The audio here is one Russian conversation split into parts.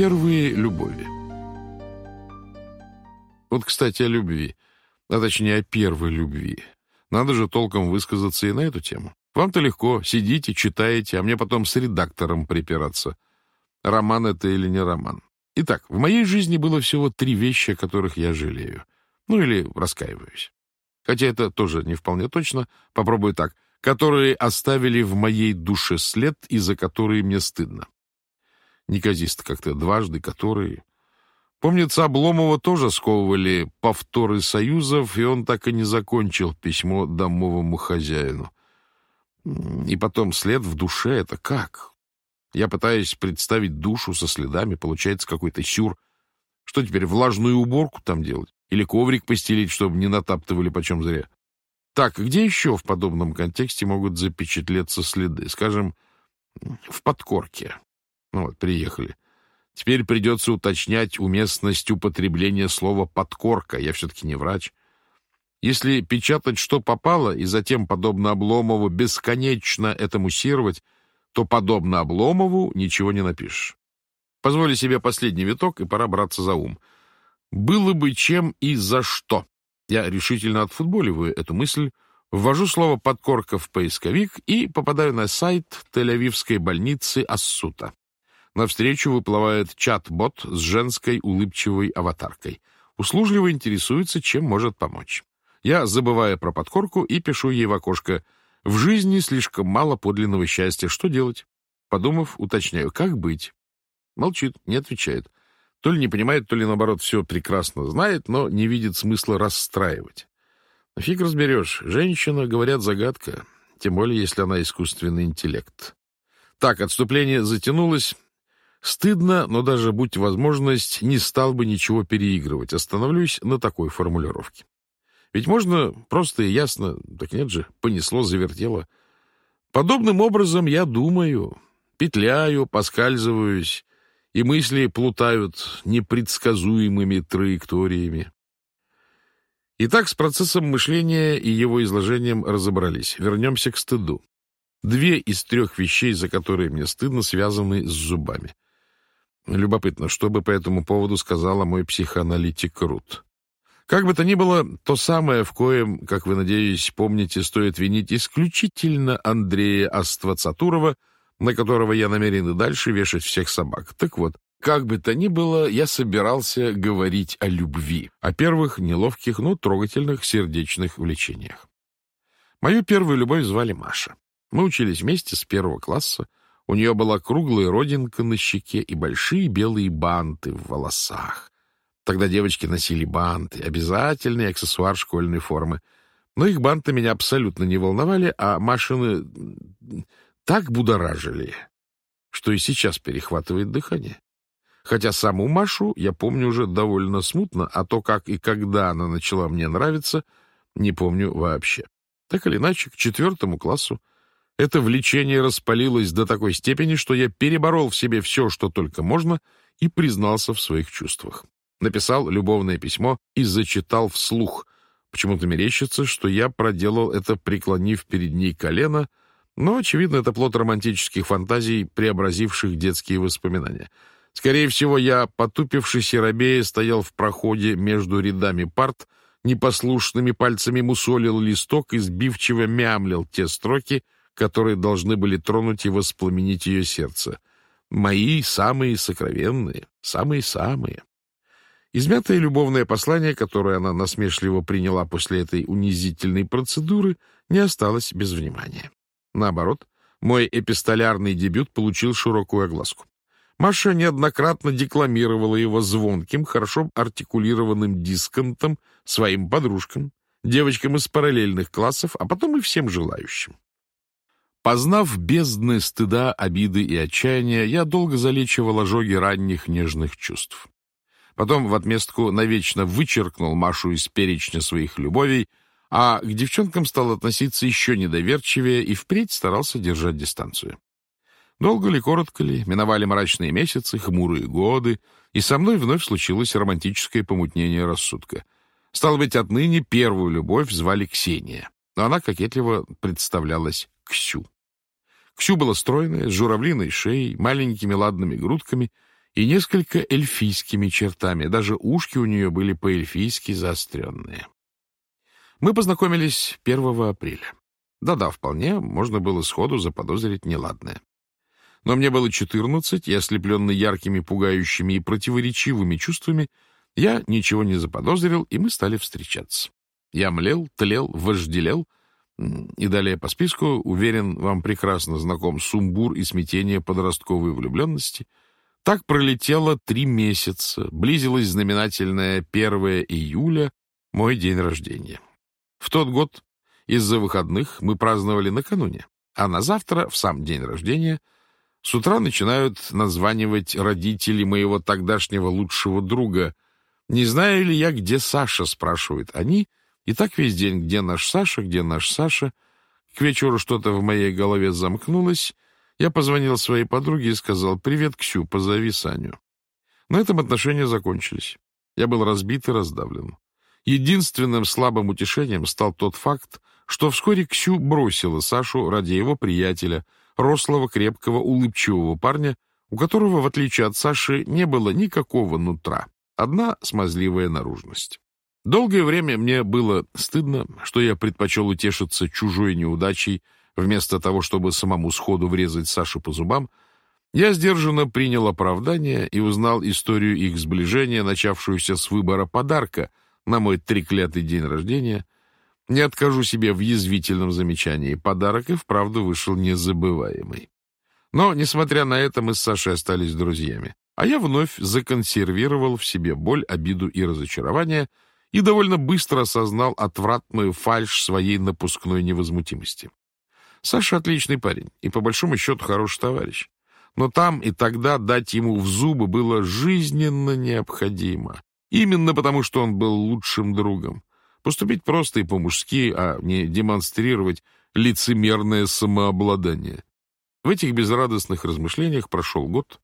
Первые любови. Вот, кстати, о любви, а точнее о первой любви. Надо же толком высказаться и на эту тему. Вам-то легко, сидите, читаете, а мне потом с редактором припираться. Роман это или не роман. Итак, в моей жизни было всего три вещи, о которых я жалею. Ну или раскаиваюсь. Хотя это тоже не вполне точно. Попробую так. Которые оставили в моей душе след и за которые мне стыдно. Неказист как-то дважды, которые... Помнится, Обломова тоже сковывали повторы союзов, и он так и не закончил письмо домовому хозяину. И потом след в душе — это как? Я пытаюсь представить душу со следами, получается какой-то сюр. Что теперь, влажную уборку там делать? Или коврик постелить, чтобы не натаптывали почем зря? Так, где еще в подобном контексте могут запечатлеться следы? Скажем, в подкорке. Ну вот, приехали. Теперь придется уточнять уместность употребления слова «подкорка». Я все-таки не врач. Если печатать что попало и затем, подобно Обломову, бесконечно это муссировать, то, подобно Обломову, ничего не напишешь. Позволю себе последний виток, и пора браться за ум. Было бы чем и за что. Я решительно отфутболиваю эту мысль, ввожу слово «подкорка» в поисковик и попадаю на сайт Тель-Авивской больницы Ассута. Навстречу выплывает чат-бот с женской улыбчивой аватаркой. Услужливо интересуется, чем может помочь. Я забываю про подкорку и пишу ей в окошко «В жизни слишком мало подлинного счастья. Что делать?» Подумав, уточняю, как быть? Молчит, не отвечает. То ли не понимает, то ли, наоборот, все прекрасно знает, но не видит смысла расстраивать. Фиг разберешь. Женщина, говорят, загадка. Тем более, если она искусственный интеллект. Так, отступление затянулось. Стыдно, но даже, будь возможность, не стал бы ничего переигрывать. Остановлюсь на такой формулировке. Ведь можно просто и ясно, так нет же, понесло, завертело. Подобным образом я думаю, петляю, поскальзываюсь, и мысли плутают непредсказуемыми траекториями. Итак, с процессом мышления и его изложением разобрались. Вернемся к стыду. Две из трех вещей, за которые мне стыдно, связаны с зубами. Любопытно, что бы по этому поводу сказала мой психоаналитик Рут. Как бы то ни было, то самое, в коем, как вы, надеюсь, помните, стоит винить исключительно Андрея Аствацатурова, на которого я намерен и дальше вешать всех собак. Так вот, как бы то ни было, я собирался говорить о любви, о первых неловких, но трогательных сердечных влечениях. Мою первую любовь звали Маша. Мы учились вместе с первого класса, у нее была круглая родинка на щеке и большие белые банты в волосах. Тогда девочки носили банты, обязательный аксессуар школьной формы. Но их банты меня абсолютно не волновали, а Машины так будоражили, что и сейчас перехватывает дыхание. Хотя саму Машу я помню уже довольно смутно, а то, как и когда она начала мне нравиться, не помню вообще. Так или иначе, к четвертому классу это влечение распалилось до такой степени, что я переборол в себе все, что только можно, и признался в своих чувствах. Написал любовное письмо и зачитал вслух. Почему-то мерещится, что я проделал это, преклонив перед ней колено, но, очевидно, это плод романтических фантазий, преобразивших детские воспоминания. Скорее всего, я, потупившись и робея, стоял в проходе между рядами парт, непослушными пальцами мусолил листок и сбивчиво мямлил те строки, которые должны были тронуть и воспламенить ее сердце. Мои самые сокровенные, самые-самые. Измятое любовное послание, которое она насмешливо приняла после этой унизительной процедуры, не осталось без внимания. Наоборот, мой эпистолярный дебют получил широкую огласку. Маша неоднократно декламировала его звонким, хорошо артикулированным дисконтом своим подружкам, девочкам из параллельных классов, а потом и всем желающим. Познав бездны стыда, обиды и отчаяния, я долго залечивал ожоги ранних нежных чувств. Потом в отместку навечно вычеркнул Машу из перечня своих любовей, а к девчонкам стал относиться еще недоверчивее и впредь старался держать дистанцию. Долго ли, коротко ли, миновали мрачные месяцы, хмурые годы, и со мной вновь случилось романтическое помутнение рассудка. Стало быть, отныне первую любовь звали Ксения, но она кокетливо представлялась Ксю. Ксю была стройная, с журавлиной шеей, маленькими ладными грудками и несколько эльфийскими чертами. Даже ушки у нее были по-эльфийски заостренные. Мы познакомились 1 апреля. Да-да, вполне можно было сходу заподозрить неладное. Но мне было 14, и ослепленный яркими, пугающими и противоречивыми чувствами, я ничего не заподозрил, и мы стали встречаться. Я млел, тлел, вожделел, и далее по списку, уверен, вам прекрасно знаком сумбур и смятение подростковой влюбленности. Так пролетело три месяца, близилось знаменательное 1 июля, мой день рождения. В тот год из-за выходных мы праздновали накануне, а на завтра, в сам день рождения, с утра начинают названивать родители моего тогдашнего лучшего друга. Не знаю ли я, где Саша, спрашивают они, и так весь день, где наш Саша, где наш Саша. К вечеру что-то в моей голове замкнулось. Я позвонил своей подруге и сказал «Привет, Ксю, позови Саню». На этом отношения закончились. Я был разбит и раздавлен. Единственным слабым утешением стал тот факт, что вскоре Ксю бросила Сашу ради его приятеля, рослого, крепкого, улыбчивого парня, у которого, в отличие от Саши, не было никакого нутра, одна смазливая наружность. Долгое время мне было стыдно, что я предпочел утешиться чужой неудачей, вместо того, чтобы самому сходу врезать Саше по зубам, я сдержанно принял оправдание и узнал историю их сближения, начавшуюся с выбора подарка на мой треклятый день рождения. Не откажу себе в язвительном замечании. Подарок и вправду вышел незабываемый. Но, несмотря на это, мы с Сашей остались друзьями. А я вновь законсервировал в себе боль, обиду и разочарование — и довольно быстро осознал отвратную фальшь своей напускной невозмутимости. Саша отличный парень и, по большому счету, хороший товарищ. Но там и тогда дать ему в зубы было жизненно необходимо. Именно потому, что он был лучшим другом. Поступить просто и по-мужски, а не демонстрировать лицемерное самообладание. В этих безрадостных размышлениях прошел год,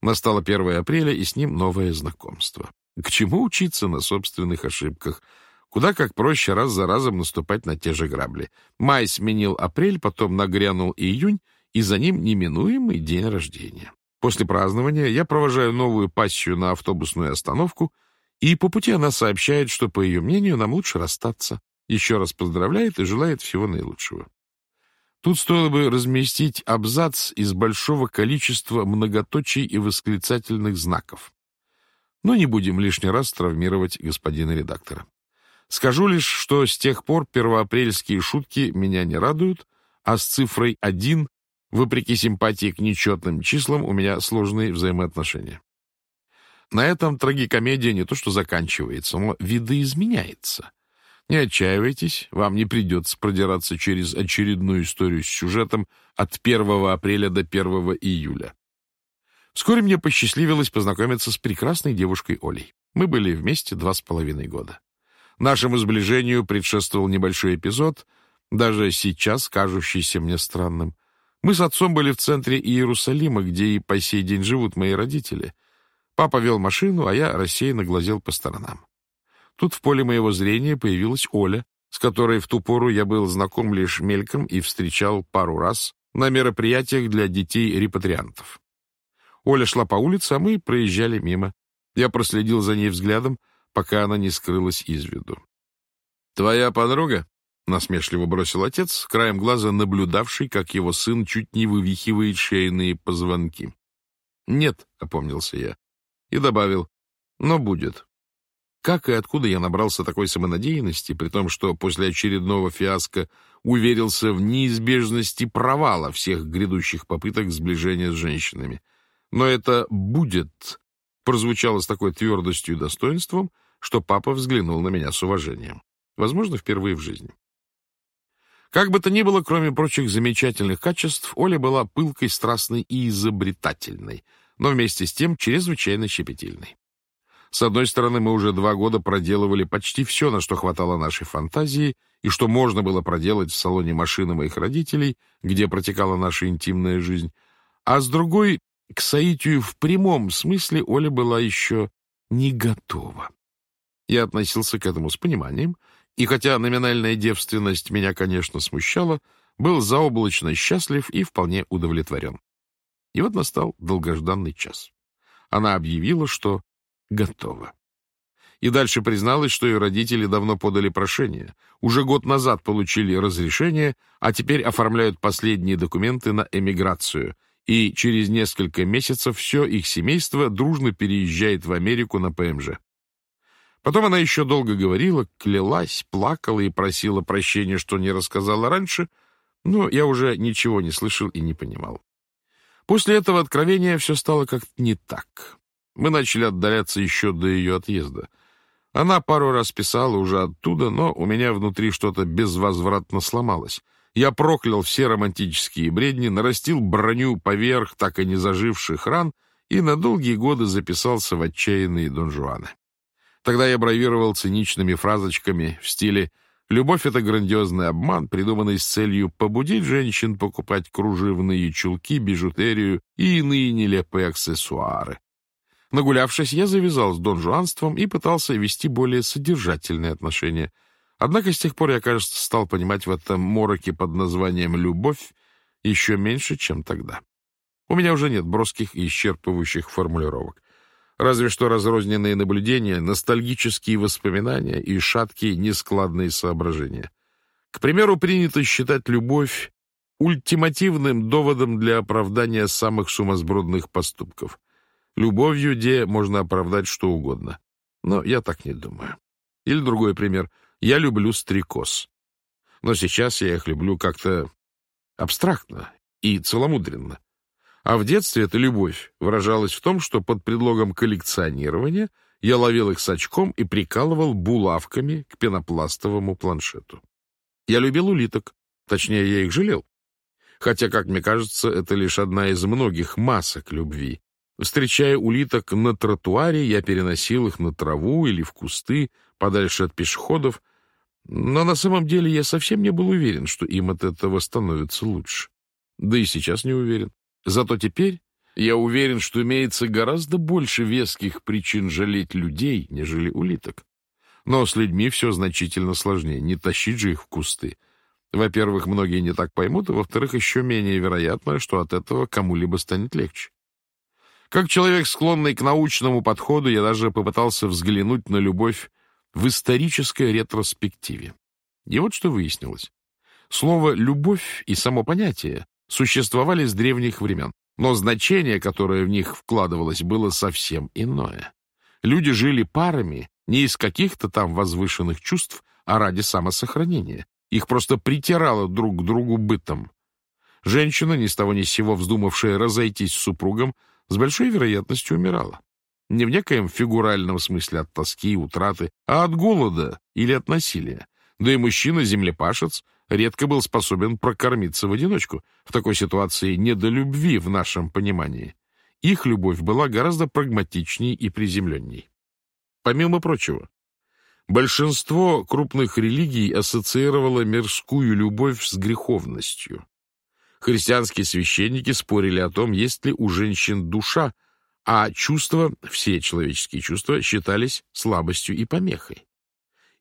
настало 1 апреля, и с ним новое знакомство. К чему учиться на собственных ошибках? Куда как проще раз за разом наступать на те же грабли. Май сменил апрель, потом нагрянул июнь, и за ним неминуемый день рождения. После празднования я провожаю новую пассию на автобусную остановку, и по пути она сообщает, что, по ее мнению, нам лучше расстаться. Еще раз поздравляет и желает всего наилучшего. Тут стоило бы разместить абзац из большого количества многоточий и восклицательных знаков. Но не будем лишний раз травмировать господина редактора. Скажу лишь, что с тех пор первоапрельские шутки меня не радуют, а с цифрой 1, вопреки симпатии к нечетным числам, у меня сложные взаимоотношения. На этом трагикомедия не то что заканчивается, но видоизменяется. Не отчаивайтесь, вам не придется продираться через очередную историю с сюжетом от 1 апреля до 1 июля. Вскоре мне посчастливилось познакомиться с прекрасной девушкой Олей. Мы были вместе два с половиной года. Нашему сближению предшествовал небольшой эпизод, даже сейчас кажущийся мне странным. Мы с отцом были в центре Иерусалима, где и по сей день живут мои родители. Папа вел машину, а я рассеянно глазел по сторонам. Тут в поле моего зрения появилась Оля, с которой в ту пору я был знаком лишь мельком и встречал пару раз на мероприятиях для детей-репатриантов. Оля шла по улице, а мы проезжали мимо. Я проследил за ней взглядом, пока она не скрылась из виду. «Твоя подруга?» — насмешливо бросил отец, краем глаза наблюдавший, как его сын чуть не вывихивает шейные позвонки. «Нет», — опомнился я, и добавил, «но будет». Как и откуда я набрался такой самонадеянности, при том, что после очередного фиаско уверился в неизбежности провала всех грядущих попыток сближения с женщинами? Но это «будет» прозвучало с такой твердостью и достоинством, что папа взглянул на меня с уважением. Возможно, впервые в жизни. Как бы то ни было, кроме прочих замечательных качеств, Оля была пылкой, страстной и изобретательной, но вместе с тем чрезвычайно щепетильной. С одной стороны, мы уже два года проделывали почти все, на что хватало нашей фантазии, и что можно было проделать в салоне машины моих родителей, где протекала наша интимная жизнь, а с другой к соитию в прямом смысле Оля была еще не готова. Я относился к этому с пониманием, и хотя номинальная девственность меня, конечно, смущала, был заоблачно счастлив и вполне удовлетворен. И вот настал долгожданный час. Она объявила, что готова. И дальше призналась, что ее родители давно подали прошение, уже год назад получили разрешение, а теперь оформляют последние документы на эмиграцию, и через несколько месяцев все их семейство дружно переезжает в Америку на ПМЖ. Потом она еще долго говорила, клялась, плакала и просила прощения, что не рассказала раньше, но я уже ничего не слышал и не понимал. После этого откровения все стало как-то не так. Мы начали отдаляться еще до ее отъезда. Она пару раз писала уже оттуда, но у меня внутри что-то безвозвратно сломалось. Я проклял все романтические бредни, нарастил броню поверх так и не заживших ран и на долгие годы записался в отчаянные донжуаны. Тогда я бравировал циничными фразочками в стиле «Любовь — это грандиозный обман, придуманный с целью побудить женщин покупать кружевные чулки, бижутерию и иные нелепые аксессуары». Нагулявшись, я завязал с донжуанством и пытался вести более содержательные отношения. Однако с тех пор я, кажется, стал понимать в этом мороке под названием «любовь» еще меньше, чем тогда. У меня уже нет броских и исчерпывающих формулировок. Разве что разрозненные наблюдения, ностальгические воспоминания и шаткие нескладные соображения. К примеру, принято считать любовь ультимативным доводом для оправдания самых сумасбродных поступков. Любовью, где можно оправдать что угодно. Но я так не думаю. Или другой пример. Я люблю стрекоз. Но сейчас я их люблю как-то абстрактно и целомудренно. А в детстве эта любовь выражалась в том, что под предлогом коллекционирования я ловил их с очком и прикалывал булавками к пенопластовому планшету. Я любил улиток, точнее, я их жалел. Хотя, как мне кажется, это лишь одна из многих масок любви. Встречая улиток на тротуаре, я переносил их на траву или в кусты, подальше от пешеходов, но на самом деле я совсем не был уверен, что им от этого становится лучше. Да и сейчас не уверен. Зато теперь я уверен, что имеется гораздо больше веских причин жалеть людей, нежели улиток. Но с людьми все значительно сложнее, не тащить же их в кусты. Во-первых, многие не так поймут, а во-вторых, еще менее вероятно, что от этого кому-либо станет легче. Как человек, склонный к научному подходу, я даже попытался взглянуть на любовь в исторической ретроспективе. И вот что выяснилось. Слово «любовь» и само понятие существовали с древних времен, но значение, которое в них вкладывалось, было совсем иное. Люди жили парами не из каких-то там возвышенных чувств, а ради самосохранения. Их просто притирало друг к другу бытом. Женщина, ни с того ни с сего вздумавшая разойтись с супругом, с большой вероятностью умирала. Не в некоем фигуральном смысле от тоски и утраты, а от голода или от насилия. Да и мужчина-землепашец редко был способен прокормиться в одиночку. В такой ситуации не до любви в нашем понимании. Их любовь была гораздо прагматичней и приземленней. Помимо прочего, большинство крупных религий ассоциировало мирскую любовь с греховностью. Христианские священники спорили о том, есть ли у женщин душа, а чувства, все человеческие чувства, считались слабостью и помехой.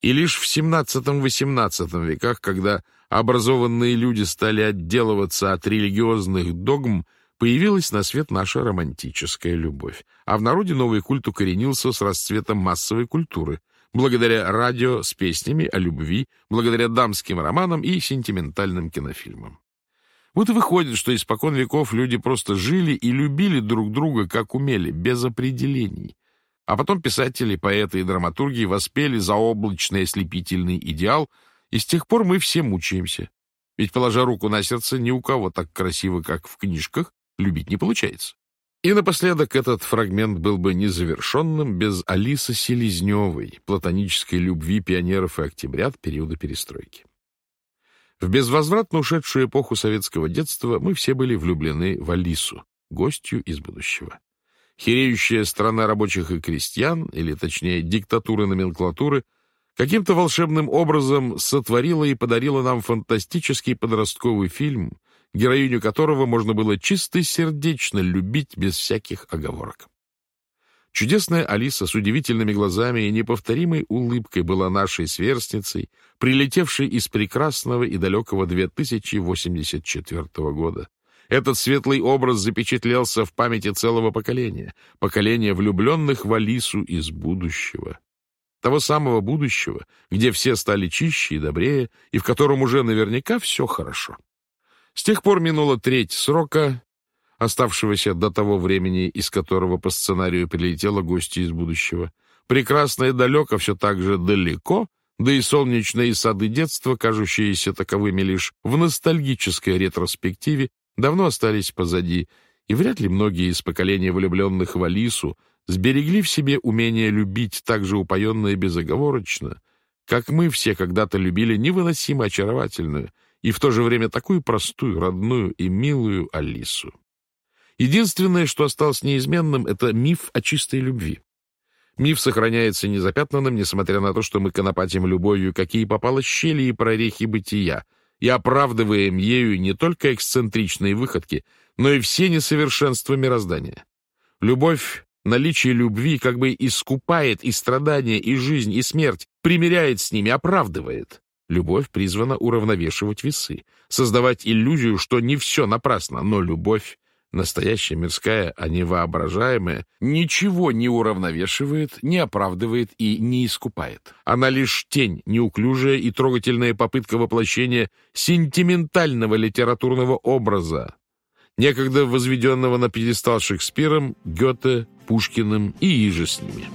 И лишь в XVII-XVIII веках, когда образованные люди стали отделываться от религиозных догм, появилась на свет наша романтическая любовь. А в народе новый культ укоренился с расцветом массовой культуры, благодаря радио с песнями о любви, благодаря дамским романам и сентиментальным кинофильмам. Вот и выходит, что испокон веков люди просто жили и любили друг друга, как умели, без определений. А потом писатели, поэты и драматурги воспели заоблачный ослепительный идеал, и с тех пор мы все мучаемся. Ведь, положа руку на сердце, ни у кого так красиво, как в книжках, любить не получается. И напоследок этот фрагмент был бы незавершенным без Алисы Селезневой, платонической любви пионеров и октябрят периода перестройки. В безвозвратно ушедшую эпоху советского детства мы все были влюблены в Алису, гостью из будущего хереющая страна рабочих и крестьян, или точнее диктатуры номенклатуры, каким-то волшебным образом сотворила и подарила нам фантастический подростковый фильм, героиню которого можно было чисто сердечно любить без всяких оговорок. Чудесная Алиса с удивительными глазами и неповторимой улыбкой была нашей сверстницей, прилетевшей из прекрасного и далекого 2084 года. Этот светлый образ запечатлелся в памяти целого поколения, поколения влюбленных в Алису из будущего. Того самого будущего, где все стали чище и добрее, и в котором уже наверняка все хорошо. С тех пор минула треть срока, оставшегося до того времени, из которого по сценарию прилетела гостья из будущего. Прекрасное далеко все так же далеко, да и солнечные сады детства, кажущиеся таковыми лишь в ностальгической ретроспективе, давно остались позади, и вряд ли многие из поколения влюбленных в Алису сберегли в себе умение любить так же упоенно и безоговорочно, как мы все когда-то любили невыносимо очаровательную и в то же время такую простую, родную и милую Алису. Единственное, что осталось неизменным, это миф о чистой любви. Миф сохраняется незапятнанным, несмотря на то, что мы конопатим любовью, какие попало щели и прорехи бытия, и оправдываем ею не только эксцентричные выходки, но и все несовершенства мироздания. Любовь, наличие любви как бы искупает и страдания, и жизнь, и смерть, примиряет с ними, оправдывает. Любовь призвана уравновешивать весы, создавать иллюзию, что не все напрасно, но любовь настоящая мирская, а не воображаемая, ничего не уравновешивает, не оправдывает и не искупает. Она лишь тень, неуклюжая и трогательная попытка воплощения сентиментального литературного образа, некогда возведенного на пьедестал Шекспиром, Гёте, Пушкиным и иже с ними.